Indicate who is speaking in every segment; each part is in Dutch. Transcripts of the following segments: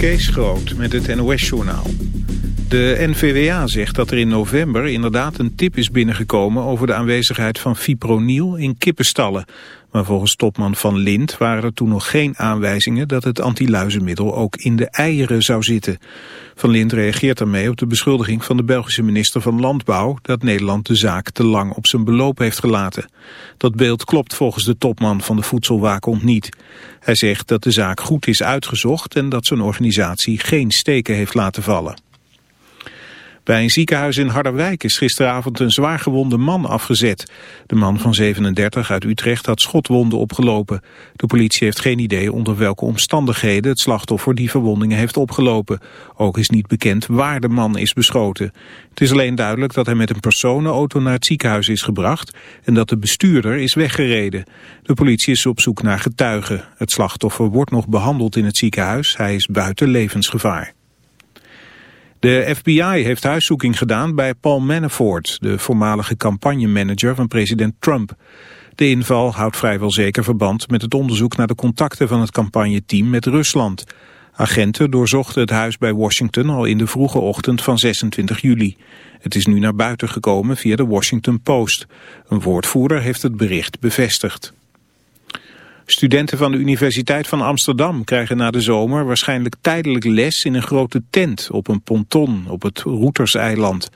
Speaker 1: Kees Groot met het NOS-journaal. De NVWA zegt dat er in november inderdaad een tip is binnengekomen... over de aanwezigheid van fipronil in kippenstallen. Maar volgens topman Van Lind waren er toen nog geen aanwijzingen... dat het antiluizenmiddel ook in de eieren zou zitten. Van Lind reageert daarmee op de beschuldiging van de Belgische minister van Landbouw... dat Nederland de zaak te lang op zijn beloop heeft gelaten. Dat beeld klopt volgens de topman van de Voedselwaakhond niet. Hij zegt dat de zaak goed is uitgezocht... en dat zijn organisatie geen steken heeft laten vallen. Bij een ziekenhuis in Harderwijk is gisteravond een zwaargewonde man afgezet. De man van 37 uit Utrecht had schotwonden opgelopen. De politie heeft geen idee onder welke omstandigheden het slachtoffer die verwondingen heeft opgelopen. Ook is niet bekend waar de man is beschoten. Het is alleen duidelijk dat hij met een personenauto naar het ziekenhuis is gebracht en dat de bestuurder is weggereden. De politie is op zoek naar getuigen. Het slachtoffer wordt nog behandeld in het ziekenhuis. Hij is buiten levensgevaar. De FBI heeft huiszoeking gedaan bij Paul Manafort, de voormalige campagnemanager van president Trump. De inval houdt vrijwel zeker verband met het onderzoek naar de contacten van het campagneteam met Rusland. Agenten doorzochten het huis bij Washington al in de vroege ochtend van 26 juli. Het is nu naar buiten gekomen via de Washington Post. Een woordvoerder heeft het bericht bevestigd. Studenten van de Universiteit van Amsterdam krijgen na de zomer waarschijnlijk tijdelijk les in een grote tent op een ponton op het Roeterseiland.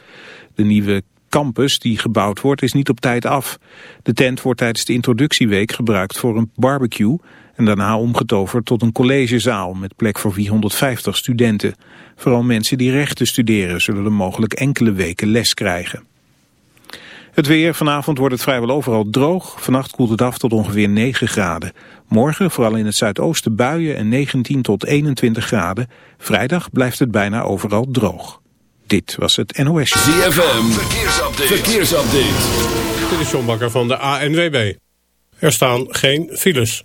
Speaker 1: De nieuwe campus die gebouwd wordt is niet op tijd af. De tent wordt tijdens de introductieweek gebruikt voor een barbecue en daarna omgetoverd tot een collegezaal met plek voor 450 studenten. Vooral mensen die rechten studeren zullen er mogelijk enkele weken les krijgen. Het weer, vanavond wordt het vrijwel overal droog. Vannacht koelt het af tot ongeveer 9 graden. Morgen vooral in het zuidoosten buien en 19 tot 21 graden. Vrijdag blijft het bijna overal droog. Dit was het NOS.
Speaker 2: ZFM, verkeersupdate. verkeersupdate.
Speaker 3: Dit is John Bakker van de ANWB. Er staan geen files.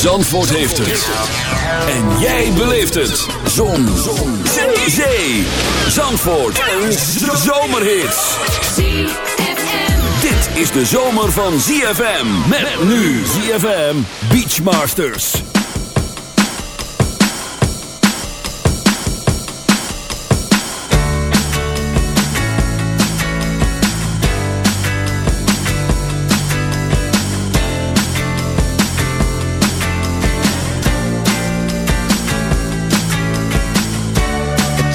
Speaker 2: Zandvoort heeft het. En jij beleeft het. Zon. Zon. Zee. Zandvoort. Een zomerhit. Dit is de zomer van ZFM. Met nu ZFM Beachmasters.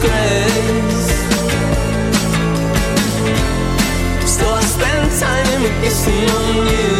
Speaker 4: disgrace. So I spend time kissing on you.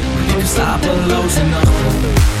Speaker 5: Slapeloze nachten.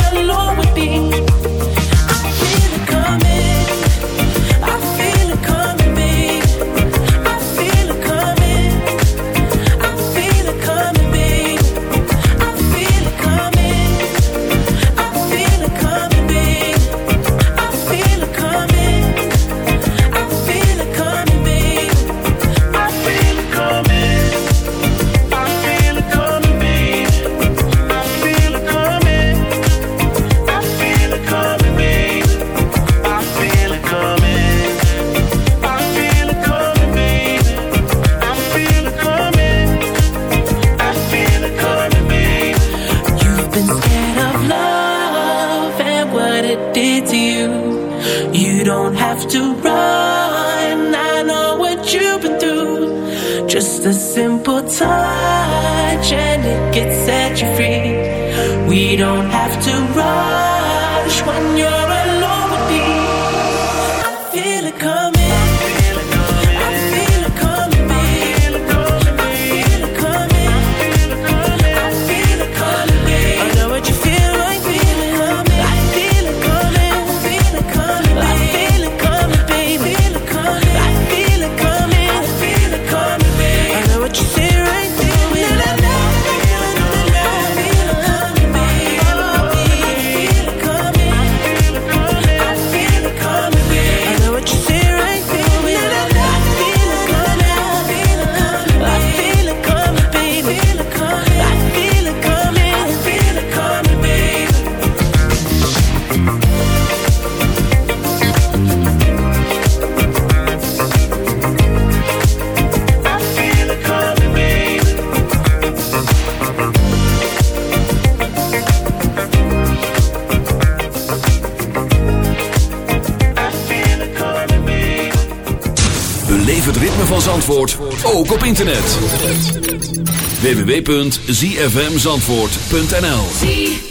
Speaker 2: www.zfmzandvoort.nl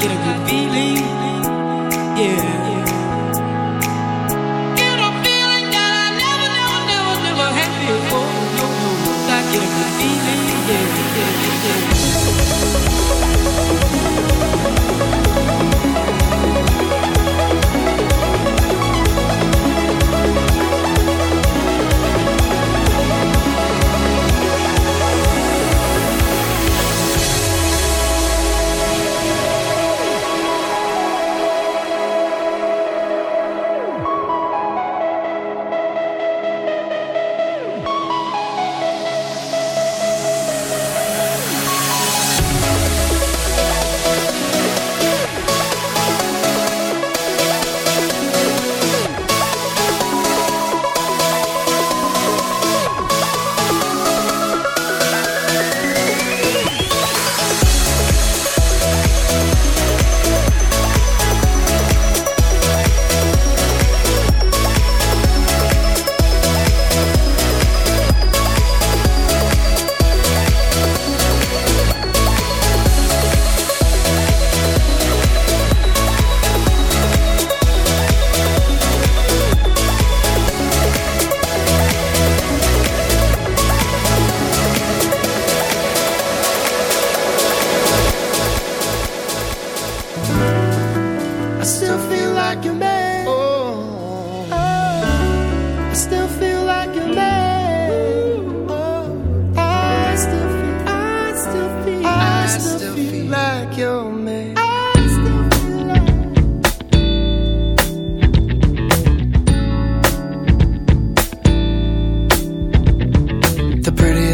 Speaker 6: get a good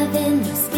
Speaker 7: having this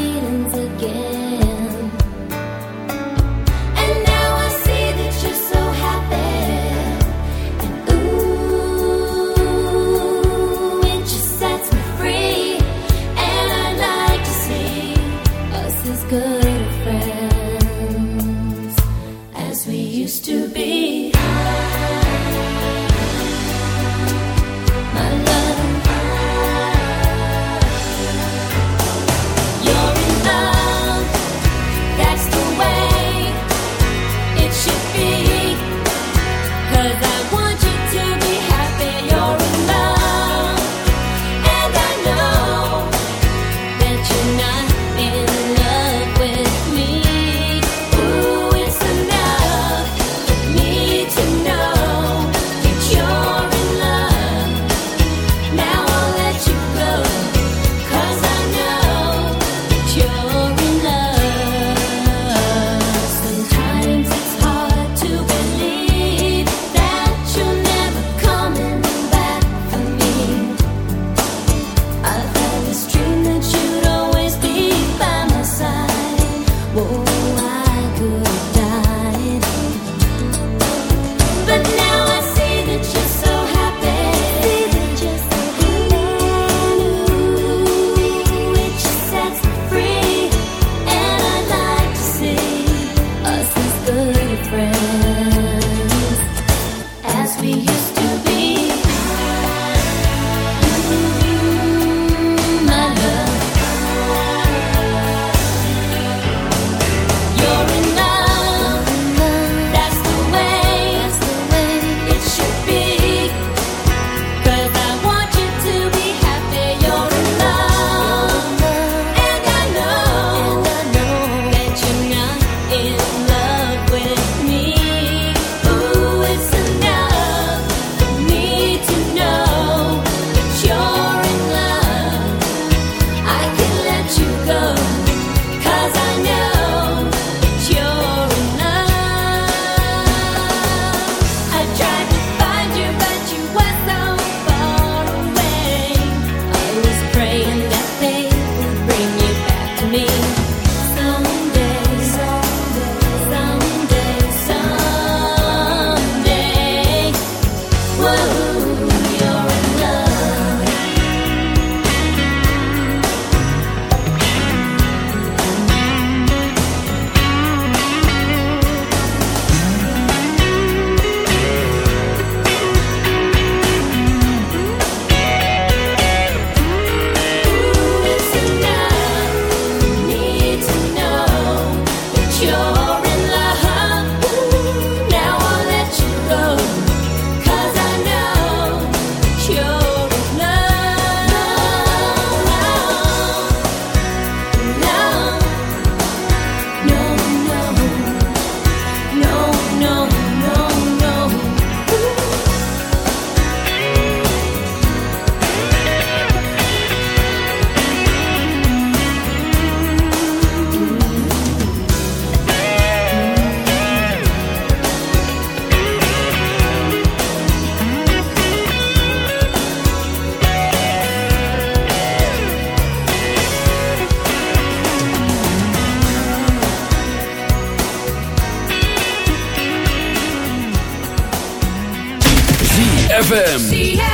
Speaker 2: ZFM.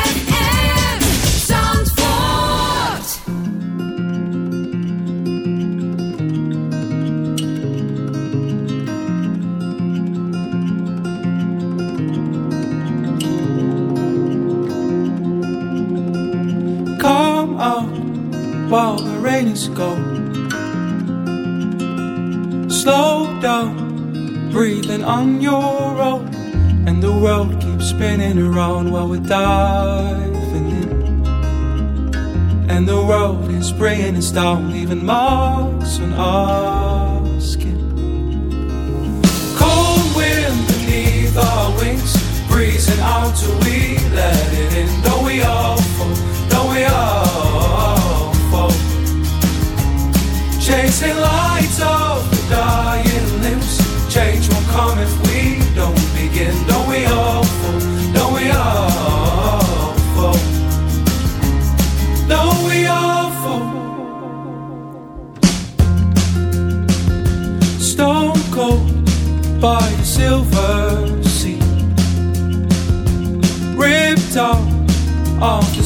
Speaker 8: while the rain is gone. Slow down, breathing on your own, and the world spinning around while we're diving in. And the road is bringing us down, leaving marks on our skin. Cold wind beneath our wings, breezing out till we let it in. Don't we all fall? Don't we all fall? Chasing lights of the dying limbs, change won't come if we don't begin. Don't we all?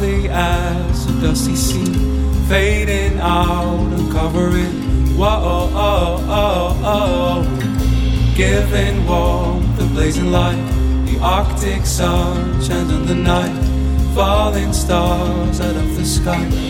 Speaker 8: softly as a dusty sea, fading out and covering. Whoa, oh, oh, oh, giving warmth, and blazing light, the Arctic sun shines on the night, falling stars out of the sky.